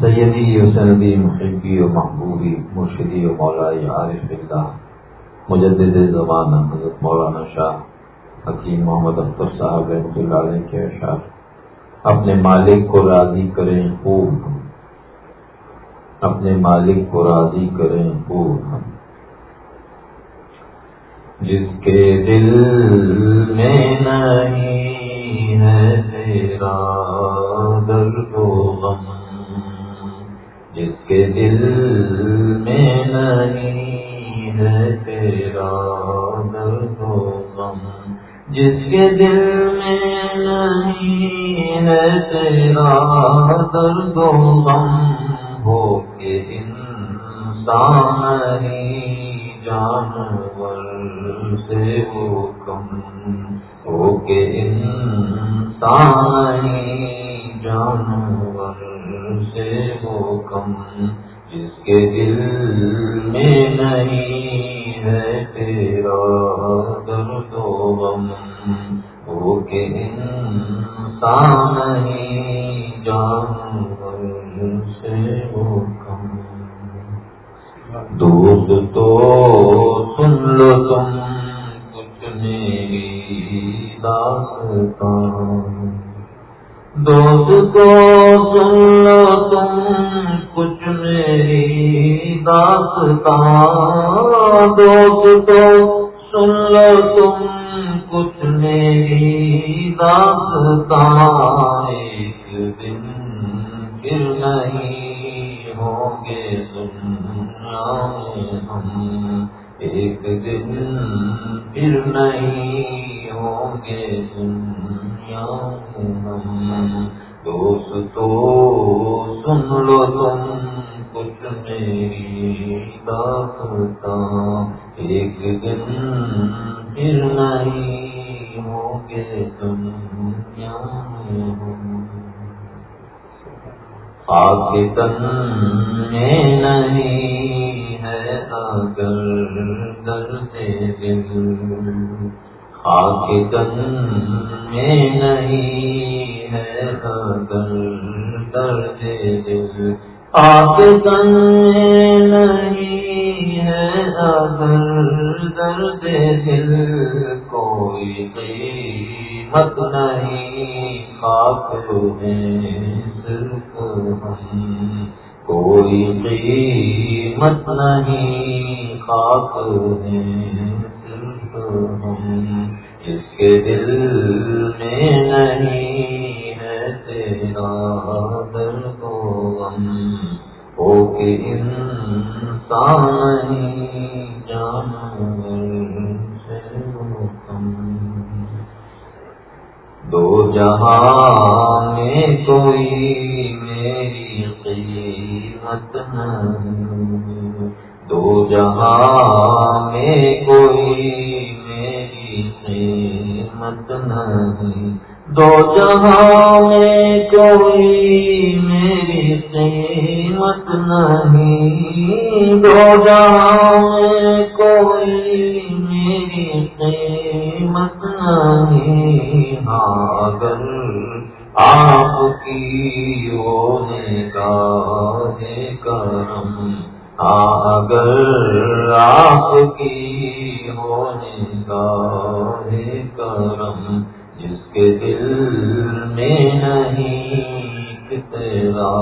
سیدی و سندی محبی و محبوبی، مرشدی و مولائی عارف اللہ مجدد زمانہ حضرت مولانا شاہ حکیم محمد اختر صاحب رحمۃ اللہ علیہ کے اشعار اپنے مالک کو راضی کریں خوب ہم۔ اپنے مالک کو راضی کریں خوب ہم۔ جس کے دل میں نہیں ہے تیرا درد و جس کے دل میں نہیں ہے تیرا درد و غم، جس کے دل میں نہیں ہے تیرا درد و غم، ہو کے انسان نہیں جانور سے وہ کم ہو کے انسان نہیں جانور کے دل میں نہیں ہے تیرا درد و غم وہ کہ انسان نہیں، جانور سے وہ کم۔ دوست تو سن لو تم کچھ میری داستان۔ دوست تو سن لو تم کچھ میری داستان دوست سن لو تم کچھ میری داستان ایک دن پھر نہیں ہوں گے دنیا میں ہم ایک دن پھر نہیں ہوں گے دنیا میں ہم دوست تو سن لو تم کچھ ایک دن پھر نہیں ہوں گے دنیا میں ہم تن میں نہیں ہے اگر درد دل خاک تن میں نہیں ہے اگر درد دل خاک تن میں نہیں ہے اگر درد دل، کوئی قیمت نہیں، خاک ہے صرف ہم۔ کوئی قیمت نہیں، خاک ہے صرف ہم۔ جس کے دل میں نہیں ہے تیرا درد و غم۔ انسان نہیں جانور سے کم۔ دو جہاں میں کوئی میری قیمت نہیں۔ دو جہاں میں کوئی میری قیمت نہیں۔ دو جہاں میں کوئی میری قیمت نہیں دو جہاں کوئی میری قیمت نہیں۔ اگر آپ کی ہونے کا ہے کرم۔ اگر آپ کی ہونے کا ہے کرم۔ جس کے دل میں نہیں کہ تیرا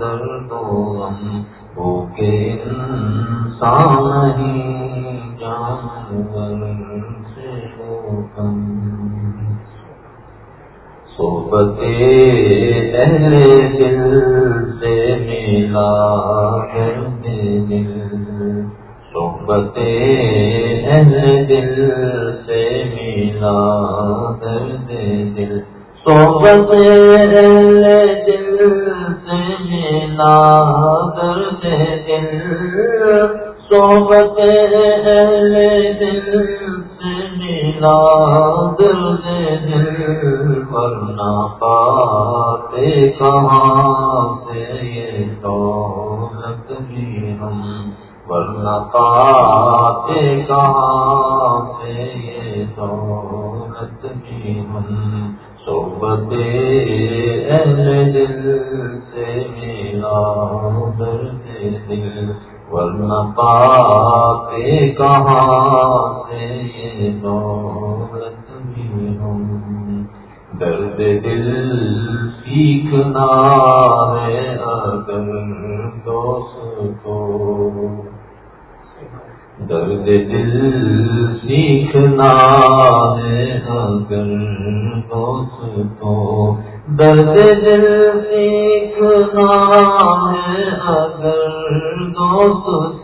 درد و غم ہو کے انسان نہیں جانور سے وہ کم صحبت اہل دل سے ملا کرتے دل۔ صحبت اہل دل سے ملا درد دل۔ صحبت صحبت اہل دل سے میرا درد دل، ورنہ پاتے کہاں سے یہ دولت بھی ہم درد دل سیکھنا ہے اگر دوست کو درد دل سیکھنا ہے اگر دوست کو درد دل سیکھنا ہے اگر دوست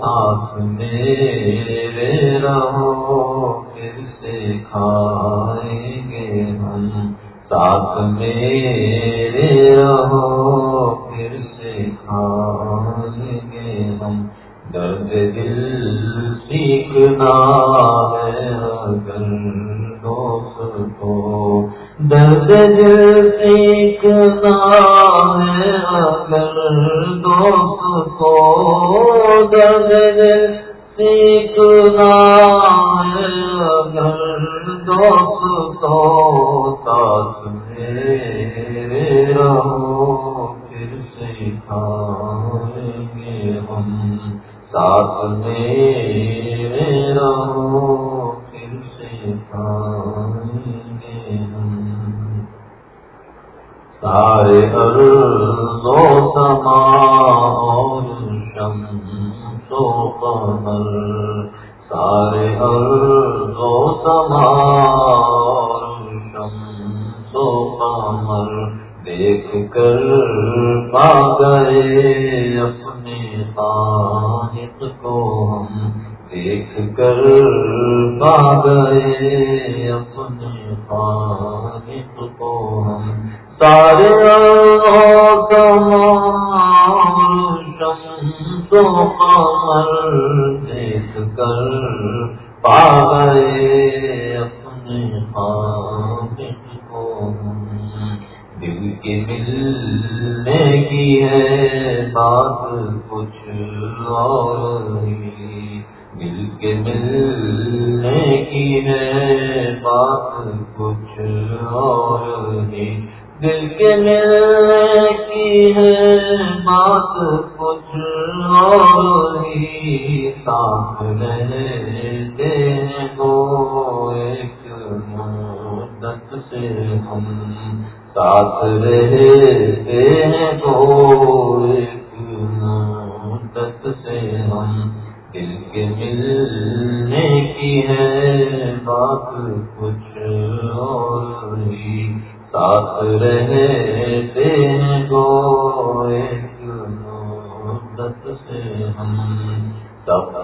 ساتھ میرے رہو، پھر سے کھائیں گے ہم۔ ساتھ میرے رہو، پھر سے درد دل سیکھنا ہے اگر دوست کو درد دل سیکھنا ہے اگر دوست کو ساتھ میرے رہو پھر سے کھائیں گے ہم ساتھ میرے پھر سے گے سارے ارض و سما اور شمس و قمر سارے ارض و سما اور شمس و قمر دیکھ کر پا گئے اپنے خالق کو ہم دیکھ کر پا گئے اپنے خالق کو ہم سارے ساتھ رہتے ہیں ایک مدت سے ہم ساتھ رہتے ہیں ایک مدت سے ہم دل کے ملنے کی ہے بات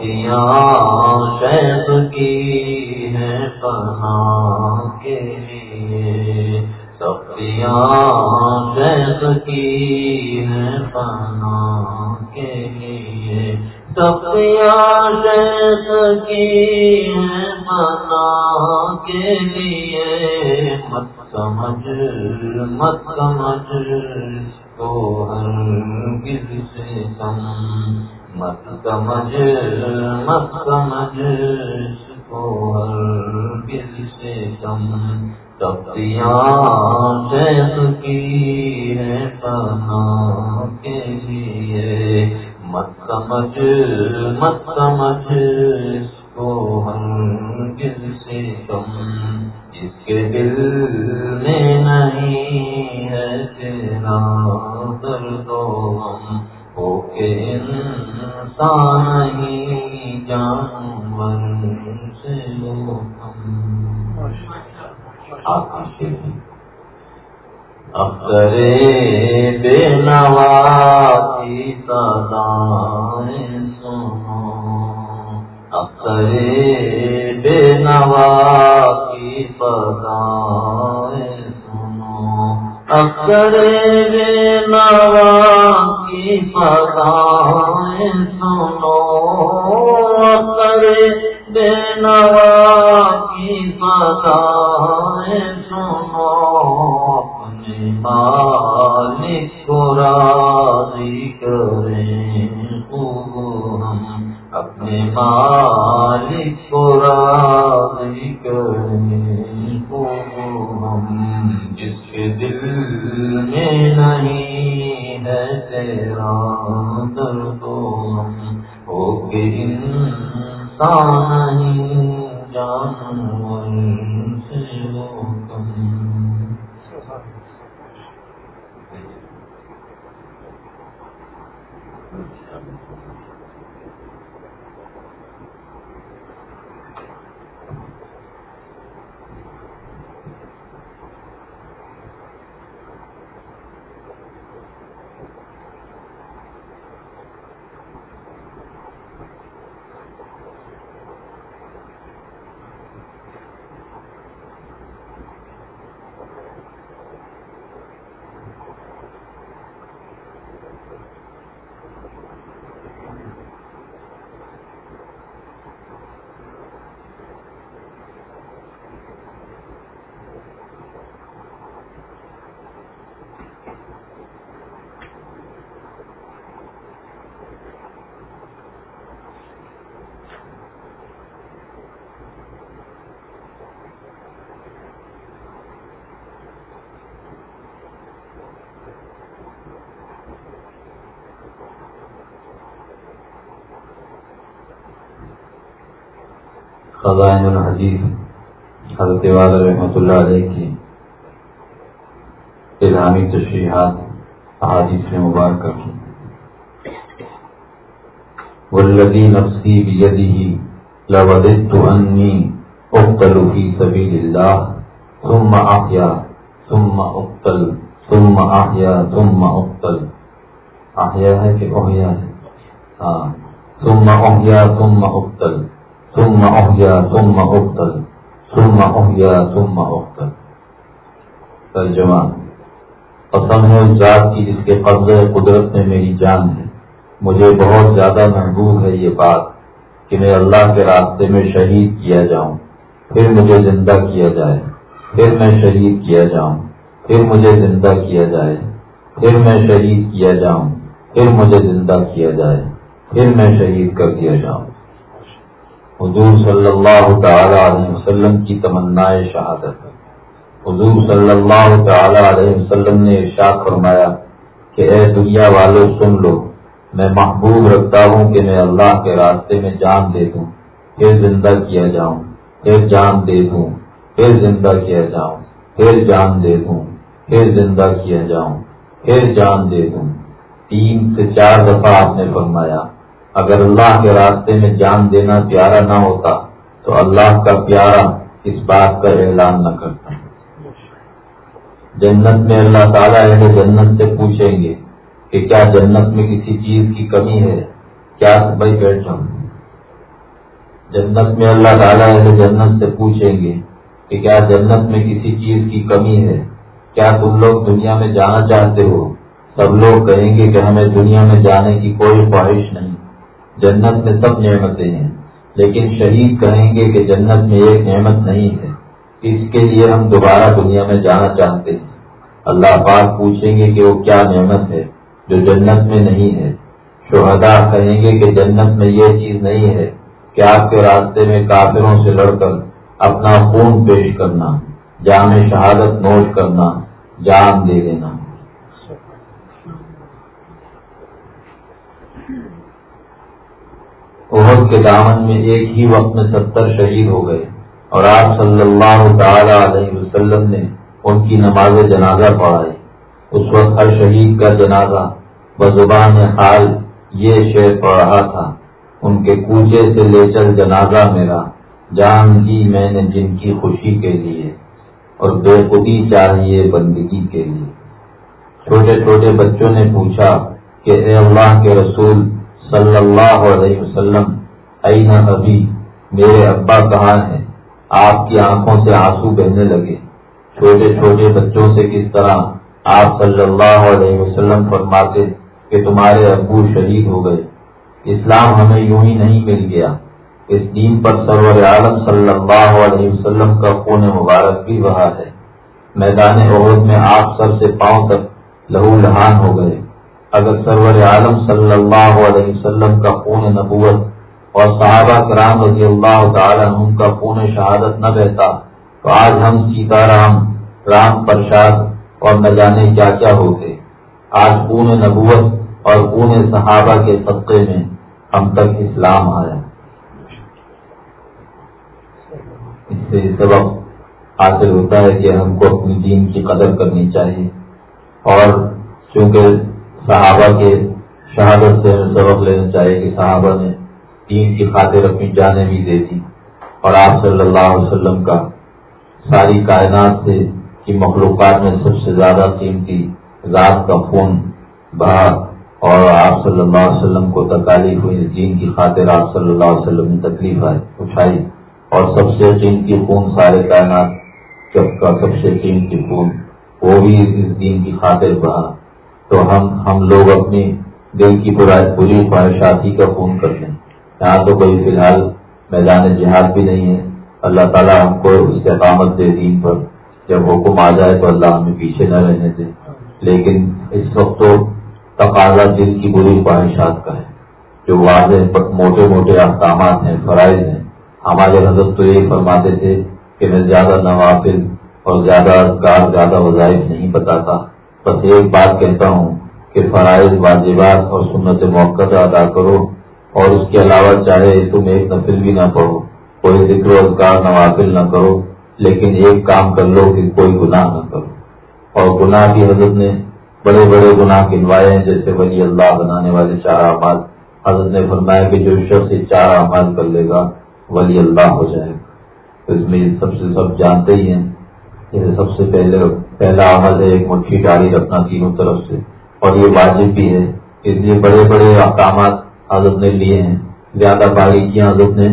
تبدیاں شیخ کی ہے پنا کے لیے۔ تبدیاں شیخ کی ہے پنا کے لیے۔ تبدیاں شیخ کی ہے پنا کے لیے۔ مت سمجھ مت سمجھ کو ہر کس سے کم۔ مت سمجھ مت سمجھ اس کو ہر کس سے کم تبدیاں جیس کی ہے پنا کے لیے مت سمجھ مت سمجھ ہم بے نوا کی سدائیں سنو۔ اخترے بے نوا کی سدائیں سنو۔ اخترے بے نوا کی سدائیں سنو۔ اخترے بے نوا سدائیں جانور سے خزائن الحدیث، حضرت والا رحمۃ اللہ علیہ کی الہامی تشریحات، احادیث میں مبارکہ کی۔ والذی نفسی بیدہ لوددت انی اقتل فی سبیل اللہ ثم احیا ثم اقتل ثم احیا ثم اقتل احیا ہے کہ احیا ہے۔ ہاں ثم احیا ثم اقتل ثم احیا ثم اقتل ثم احیا ثم اقتل ترجمہ قسم ہے اس ذات کی جس کے قبضے قدرت میں میری جان ہے۔ مجھے بہت زیادہ محبوب ہے یہ بات کہ میں اللہ کے راستے میں شہید کیا جاؤں۔ پھر مجھے زندہ کیا جائے۔ پھر میں شہید کیا جاؤں۔ پھر مجھے زندہ کیا جائے۔ پھر میں شہید کیا جاؤں۔ پھر مجھے زندہ کیا جائے۔ پھر میں شہید کر دیا جاؤں۔ حضور صلی اللہ تعالی علیہ وسلم کی تمنا شہادت حضور صلی اللہ تعالی علیہ وسلم نے ارشاد فرمایا کہ اے دنیا والو، سن لو، میں محبوب رکھتا ہوں کہ میں اللہ کے راستے میں جان دے دوں۔ پھر زندہ کیا جاؤں، پھر جان دے دوں، پھر زندہ کیا جاؤں، پھر جان دے دوں، پھر زندہ کیا جاؤں، پھر جان دے دوں۔ تین سے چار دفعہ آپ نے فرمایا اگر اللہ کے راستے میں جان دینا پیارا نہ ہوتا تو اللہ کا پیارا اس بات کا اعلان نہ کرتا۔ جنت میں اللہ تعالیٰ اہل جنت سے پوچھیں گے کہ کیا جنت میں کسی چیز کی کمی ہے؟ کیا بھائی بیٹھ جاؤں؟ جنت میں اللہ تعالیٰ اہل جنت سے پوچھیں گے کہ کیا جنت میں کسی چیز کی کمی ہے؟ کیا تم لوگ دنیا میں جانا چاہتے ہو؟ سب لوگ کہیں گے کہ ہمیں دنیا میں جانے کی کوئی خواہش نہیں۔ جنت میں سب نعمتیں ہیں۔ لیکن شہید کہیں گے کہ جنت میں ایک نعمت نہیں ہے۔ اس کے لیے ہم دوبارہ دنیا میں جانا چاہتے ہیں۔ اللہ پاک پوچھیں گے کہ وہ کیا نعمت ہے جو جنت میں نہیں ہے۔ شہدا کہیں گے کہ جنت میں یہ چیز نہیں ہے کہ آپ کے راستے میں کافروں سے لڑ کر اپنا خون پیش کرنا جامع شہادت نوٹ کرنا، جان دے دینا۔ عہد کے دامن میں ایک ہی وقت میں ستر شہید ہو گئے اور آپ صلی اللہ تعالی علیہ وسلم نے ان کی نماز جنازہ پڑھائی۔ اس وقت ہر شہید کا جنازہ بزبان حال یہ شعر پڑھ رہا تھا۔ ان کے کوچے سے لے چل جنازہ میرا، جان دی میں نے جن کی خوشی کے لیے اور بے خودی چاہیے بندگی کے لیے۔ چھوٹے چھوٹے بچوں نے پوچھا کہ اے اللہ کے رسول صلی اللہ علیہ وسلم این ابھی میرے ابا کہاں ہیں؟ آپ کی آنکھوں سے آنسو بہنے لگے۔ چھوٹے چھوٹے بچوں سے کس طرح آپ صلی اللہ علیہ وسلم فرماتے کہ تمہارے ابو شہید ہو گئے؟ اسلام ہمیں یوں ہی نہیں مل گیا۔ اس دین پر سرور عالم صلی اللہ علیہ وسلم کا خون مبارک بھی رہا ہے۔ میدان عہد میں آپ سب سے پاؤں تک لہو لہان ہو گئے۔ اگر سرور عالم صلی اللہ علیہ وسلم کا خون نبوت اور صحابہ کرام رضی اللہ تعالیٰ عنہ کا خون شہادت نہ رہتا تو آج ہم سیتا رام رام پرشاد اور نہ جانے کیا کیا ہوتے۔ آج پون نبوت اور پون صحابہ کے طبقے میں ہم تک اسلام آیا۔ اس سے سبق حاصل ہوتا ہے کہ ہم کو اپنی دین کی قدر کرنی چاہیے اور چونکہ صحابہ کے شہادت سے ہمیں سبق لینا چاہیے کہ صحابہ نے دین کی خاطر اپنی جانیں بھی دے دی اور آپ صلی اللہ علیہ وسلم کا ساری کائنات سے کی مخلوقات میں سب سے زیادہ قیمتی ذات کا خون بہا اور آپ صلی اللہ علیہ وسلم کو تکالیف ہوئی، دین کی خاطر آپ صلی اللہ علیہ وسلم نے تکلیف اٹھائی اور سب سے قیمتی خون سارے کائنات کا سب سے قیمتی خون، وہ بھی اس دین کی خاطر بہا۔ تو ہم ہم لوگ اپنی دل کی برائی بری خواہشاتی کا خون کر لیں یہاں تو کوئی فی الحال میدان جہاد بھی نہیں ہے۔ اللہ تعالیٰ ہم کو استقامت دے دین پر۔ جب حکم آ جائے تو اللہ ہمیں پیچھے نہ رہنے دے۔ لیکن اس وقت تو تقاضا دل کی بری خواہشات کا ہے۔ جو واضح موٹے موٹے احکامات ہیں، فرائض ہیں۔ ہمارے حضرت تو یہی فرماتے تھے کہ میں زیادہ نوافل اور زیادہ کار زیادہ وظائف نہیں بتاتا۔ بس ایک بات کہتا ہوں کہ فرائض، واجبات اور سنت موقع ادا کرو اور اس کے علاوہ چاہے تم ایک نفل بھی نہ پڑھو، کوئی ذکر و اذکار نوافل نہ کرو، لیکن ایک کام کر لو کہ کوئی گناہ نہ کرو۔ اور گناہ کی حضرت نے بڑے بڑے گناہ گنوائے ہیں، جیسے ولی اللہ بنانے والے چار اعمال۔ حضرت نے فرمایا کہ جو شخص چار اعمال کر لے گا، ولی اللہ ہو جائے گا۔ اس میں سب سے سب جانتے ہی ہیں۔ جیسے سب سے پہلے پہلا عمل ہے ایک مٹھی ڈالی رکھنا تینوں طرف سے۔ اور یہ واجب بھی ہے اس لیے بڑے بڑے احکامات حضرت نے لیے ہیں۔ زیادہ باریکیاں حضرت نے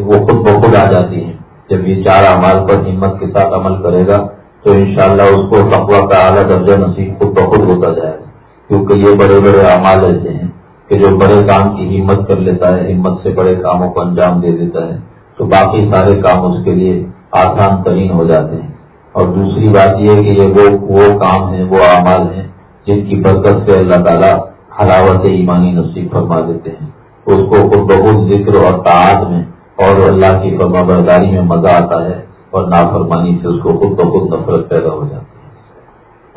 وہ خود بخود آ جاتی ہیں۔ جب یہ چار اعمال پر ہمت کے ساتھ عمل کرے گا تو انشاءاللہ اس کو تقوا کا اعلیٰ درجہ نصیب خود بخود ہوتا جائے گا۔ کیونکہ یہ بڑے بڑے اعمال ایسے ہیں کہ جو بڑے کام کی ہمت کر لیتا ہے، ہمت سے بڑے کاموں کو انجام دے دیتا ہے۔ تو باقی سارے کام اس کے لیے آسان ترین ہو جاتے ہیں۔ اور دوسری بات یہ کہ یہ وہ کام ہیں، وہ اعمال ہیں جن کی برکت سے اللہ تعالیٰ حلاوت ایمانی نصیب فرما دیتے ہیں۔ اس کو خود بہت ذکر اور تعاد میں اور اللہ کی فرما برداری میں مزہ آتا ہے اور نافرمانی سے اس کو خود بخود نفرت پیدا ہو جاتی ہے۔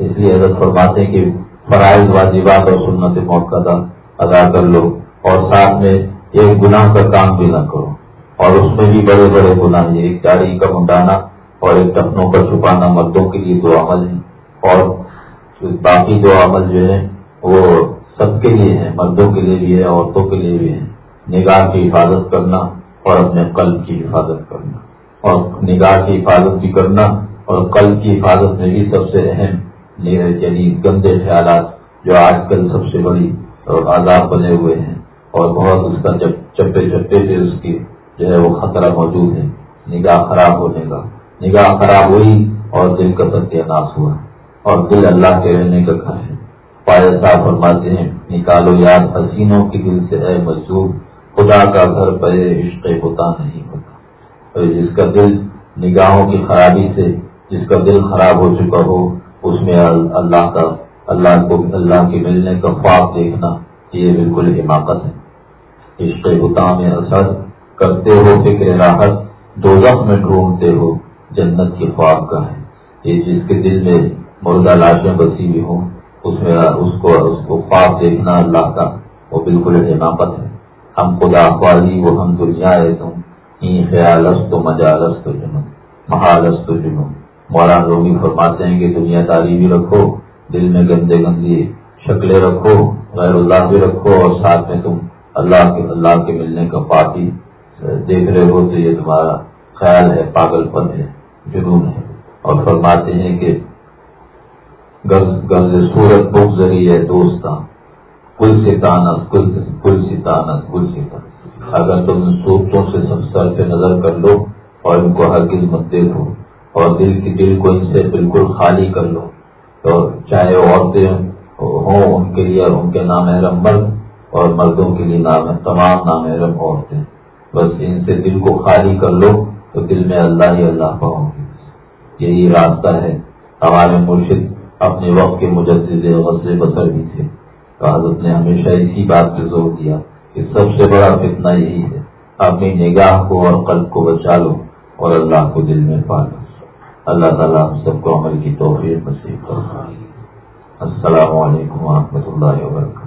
اس لیے حضرت فرماتے ہیں کہ فرائض، واجبات اور سنت موقع ادا کر لو اور ساتھ میں ایک گناہ کا کام بھی نہ کرو۔ اور اس میں بھی بڑے بڑے گناہ ہیں ایک چاڑی کا منڈانا اور ایک ٹپنوں کا چھپانا مردوں کے لیے دو عمل ہیں اور باقی دو عمل جو ہیں وہ سب کے لیے ہے مردوں کے لیے بھی ہے عورتوں کے لیے بھی ہے نگاہ کی حفاظت کرنا اور اپنے قلب کی حفاظت کرنا۔ اور نگاہ کی حفاظت بھی کرنا اور قلب کی حفاظت میں بھی سب سے اہم یعنی گندے خیالات جو آج کل سب سے بڑی اور آزاد بنے ہوئے ہیں۔ اور بہت اس کا چپے چپے سے اس کی جو ہے وہ خطرہ موجود ہے۔ نگاہ خراب ہونے کا۔ نگاہ خراب ہوئی اور دل کا ستیہ ناش ہوا اور دل اللہ کے رہنے کا گھر ہے۔ صاحب فرماتے ہیں، نکالو یاد حسینوں کی دل سے ہے مزدور، خدا کا گھر پہ عشق ہوتا نہیں ہوتا۔ جس کا دل نگاہوں کی خرابی سے، جس کا دل خراب ہو چکا ہو، اس میں اللہ کا، اللہ کو، اللہ کے ملنے کا خواب دیکھنا یہ بالکل حماقت ہے۔ عشق ہوتا میں اثر کرتے ہو، فکر راحت دو میں ڈھونڈتے ہو جنت کی خواب کا ہے۔ یہ جس کے دل میں مردہ لاشیں بسی ہوئی ہوں، اس میں اس کو اس کو خواب دیکھنا اللہ کا وہ بالکل حماقت ہے۔ ہم خدا خواہی وہ ہم دنیا ہے تم۔ خیال تو مجالس تو جنو محالس تو جنو مولانا رومی فرماتے ہیں کہ دنیا داری بھی رکھو، دل میں گندے گندی شکلیں رکھو، غیر اللہ بھی رکھو اور ساتھ میں تم اللہ کے اللہ کے ملنے کا پاپی دیکھ رہے ہو تو یہ تمہارا خیال ہے، پاگل پن ہے۔ جنون ہے اور فرماتے ہیں کہ گز سورت بک ذریعے دوستاں، کل ستانت کل کل ستانت کل ستانت اگر تم ان صورتوں سے سب سر پہ نظر کر لو اور ان کو ہر مت مت دو اور دل کی دل کو ان سے بالکل خالی کر لو، تو چاہے عورتیں ہوں ان کے لیے اور ان کے نامحرم مرد اور مردوں کے لیے نام تمام نامحرم عورتیں۔ بس ان سے دل کو خالی کر لو تو دل میں اللہ ہی اللہ پاؤں یہی راستہ ہے۔ ہمارے مرشد اپنے وقت کے مجدد غزل بسر بھی تھے۔ حضرت نے ہمیشہ اسی بات پہ زور دیا کہ سب سے بڑا فتنہ یہی ہے، اپنی نگاہ کو اور قلب کو بچا لو اور اللہ کو دل میں پا لو۔ اللہ تعالیٰ ہم سب کو عمل کی توفیق نصیب کرو السلام علیکم ورحمۃ اللہ وبرکاتہ۔